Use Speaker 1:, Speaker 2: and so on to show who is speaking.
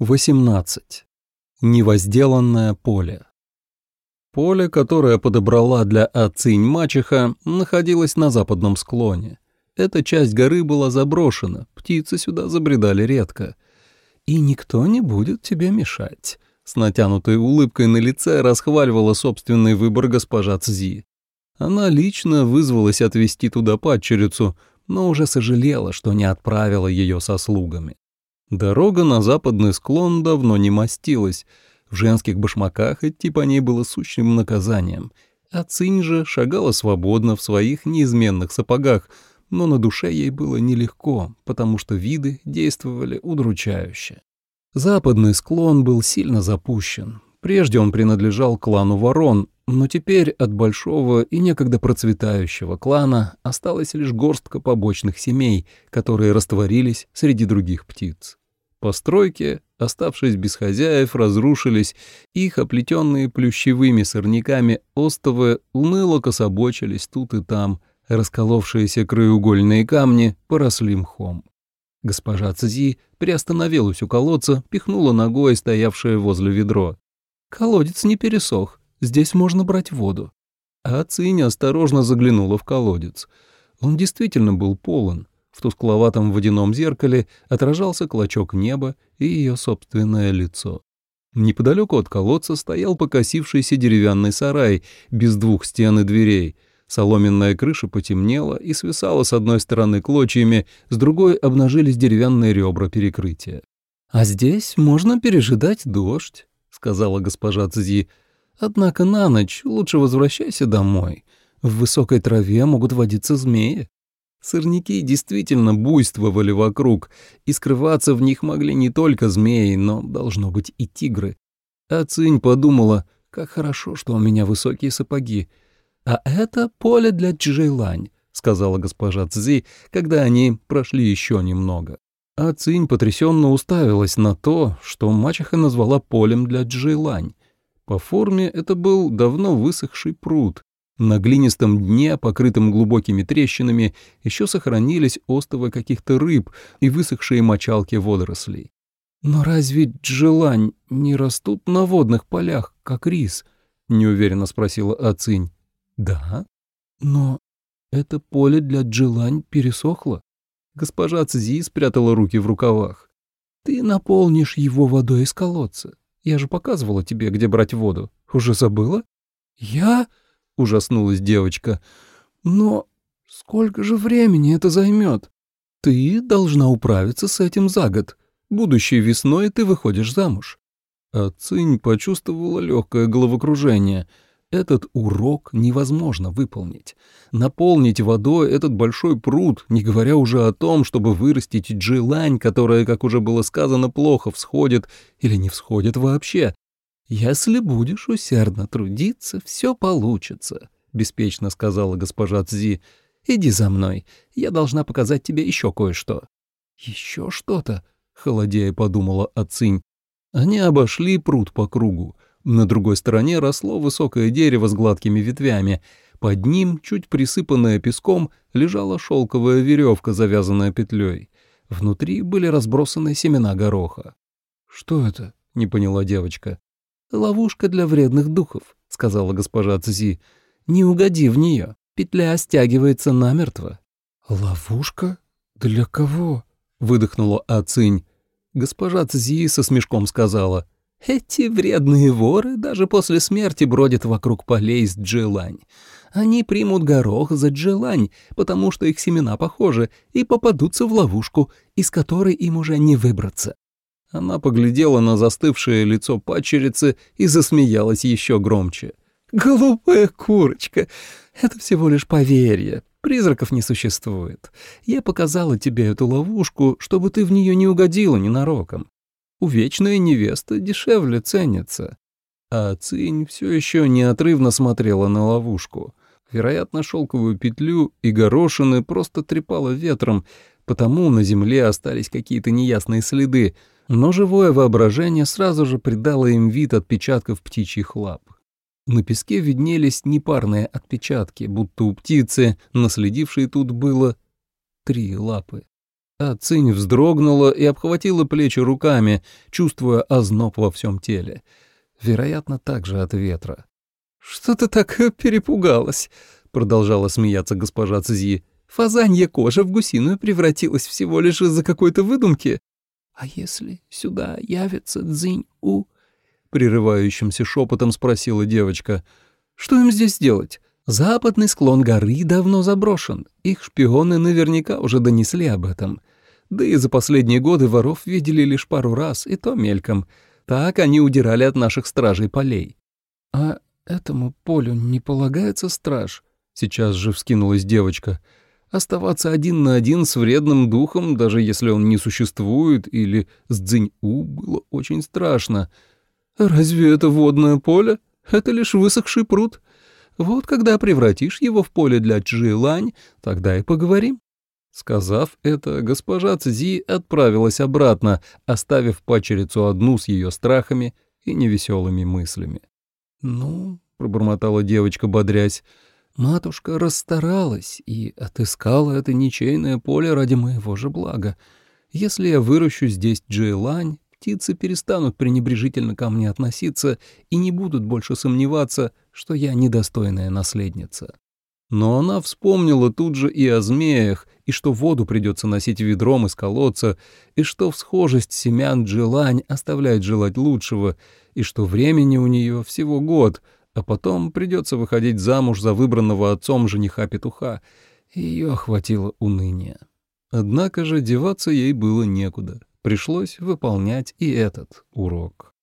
Speaker 1: 18. Невозделанное поле. Поле, которое подобрала для Ацинь мачеха, находилось на западном склоне. Эта часть горы была заброшена, птицы сюда забредали редко. «И никто не будет тебе мешать», — с натянутой улыбкой на лице расхваливала собственный выбор госпожа Цзи. Она лично вызвалась отвезти туда падчерицу, но уже сожалела, что не отправила ее со слугами. Дорога на западный склон давно не мастилась. В женских башмаках идти по ней было сущим наказанием. А Цинь же шагала свободно в своих неизменных сапогах, но на душе ей было нелегко, потому что виды действовали удручающе. Западный склон был сильно запущен. Прежде он принадлежал клану ворон, но теперь от большого и некогда процветающего клана осталась лишь горстка побочных семей, которые растворились среди других птиц. Постройки, оставшись без хозяев, разрушились, их оплетенные плющевыми сорняками остовы уныло кособочились тут и там, расколовшиеся краеугольные камни поросли мхом. Госпожа Цзи приостановилась у колодца, пихнула ногой стоявшее возле ведро. «Колодец не пересох, здесь можно брать воду». А Циня осторожно заглянула в колодец. Он действительно был полон, в тускловатом водяном зеркале отражался клочок неба и ее собственное лицо. Неподалеку от колодца стоял покосившийся деревянный сарай без двух стен и дверей. Соломенная крыша потемнела и свисала с одной стороны клочьями, с другой обнажились деревянные ребра перекрытия. «А здесь можно пережидать дождь», — сказала госпожа Цзи. «Однако на ночь лучше возвращайся домой. В высокой траве могут водиться змеи». Сорняки действительно буйствовали вокруг, и скрываться в них могли не только змеи, но, должно быть, и тигры. А Цинь подумала, как хорошо, что у меня высокие сапоги. «А это поле для Чжейлань», — сказала госпожа Цзи, когда они прошли еще немного. А Цинь потрясенно уставилась на то, что мачеха назвала полем для Джейлань. По форме это был давно высохший пруд, на глинистом дне, покрытом глубокими трещинами, еще сохранились остовы каких-то рыб и высохшие мочалки водорослей. «Но разве джелань не растут на водных полях, как рис?» — неуверенно спросила Ацинь. «Да? Но это поле для джелань пересохло?» Госпожа Цзи спрятала руки в рукавах. «Ты наполнишь его водой из колодца. Я же показывала тебе, где брать воду. Уже забыла?» «Я...» ужаснулась девочка. «Но сколько же времени это займет? Ты должна управиться с этим за год. Будущей весной ты выходишь замуж». А почувствовала легкое головокружение. Этот урок невозможно выполнить. Наполнить водой этот большой пруд, не говоря уже о том, чтобы вырастить джилань, которая, как уже было сказано, плохо всходит или не всходит вообще, «Если будешь усердно трудиться, все получится», — беспечно сказала госпожа Цзи. «Иди за мной, я должна показать тебе еще кое-что». «Еще что-то?» — холодея подумала Ацинь. Они обошли пруд по кругу. На другой стороне росло высокое дерево с гладкими ветвями. Под ним, чуть присыпанная песком, лежала шелковая веревка, завязанная петлей. Внутри были разбросаны семена гороха. «Что это?» — не поняла девочка. «Ловушка для вредных духов», — сказала госпожа Цзи. «Не угоди в нее, петля стягивается намертво». «Ловушка? Для кого?» — выдохнула Ацинь. Госпожа Цзи со смешком сказала. «Эти вредные воры даже после смерти бродят вокруг полей с джилань. Они примут горох за джилань, потому что их семена похожи, и попадутся в ловушку, из которой им уже не выбраться. Она поглядела на застывшее лицо падчерицы и засмеялась еще громче. «Глупая курочка! Это всего лишь поверье. Призраков не существует. Я показала тебе эту ловушку, чтобы ты в нее не угодила ненароком. Увечная невеста дешевле ценится». А Цинь все еще неотрывно смотрела на ловушку. Вероятно, шелковую петлю и горошины просто трепало ветром, потому на земле остались какие-то неясные следы, но живое воображение сразу же придало им вид отпечатков птичьих лап. На песке виднелись непарные отпечатки, будто у птицы, наследившей тут было три лапы. А Цинь вздрогнула и обхватила плечи руками, чувствуя озноб во всем теле. Вероятно, также от ветра. «Что ты так перепугалась?» — продолжала смеяться госпожа Цзи. «Фазанья кожа в гусиную превратилась всего лишь из-за какой-то выдумки. А если сюда явится Цзинь-У?» — прерывающимся шепотом спросила девочка. «Что им здесь делать? Западный склон горы давно заброшен. Их шпионы наверняка уже донесли об этом. Да и за последние годы воров видели лишь пару раз, и то мельком. Так они удирали от наших стражей полей. А этому полю не полагается страж? Сейчас же вскинулась девочка. Оставаться один на один с вредным духом, даже если он не существует, или с дзынь-у, было очень страшно. Разве это водное поле? Это лишь высохший пруд. Вот когда превратишь его в поле для Чжи-Лань, тогда и поговорим. Сказав это, госпожа Цзи отправилась обратно, оставив пачерицу одну с ее страхами и невеселыми мыслями. «Ну», — пробормотала девочка, бодрясь, — «матушка расстаралась и отыскала это ничейное поле ради моего же блага. Если я выращу здесь джейлань, птицы перестанут пренебрежительно ко мне относиться и не будут больше сомневаться, что я недостойная наследница». Но она вспомнила тут же и о змеях, и что воду придется носить ведром из колодца, и что всхожесть семян Джилань оставляет желать лучшего, и что времени у нее всего год, а потом придется выходить замуж за выбранного отцом жениха-петуха. Ее охватило уныние. Однако же деваться ей было некуда. Пришлось выполнять и этот урок.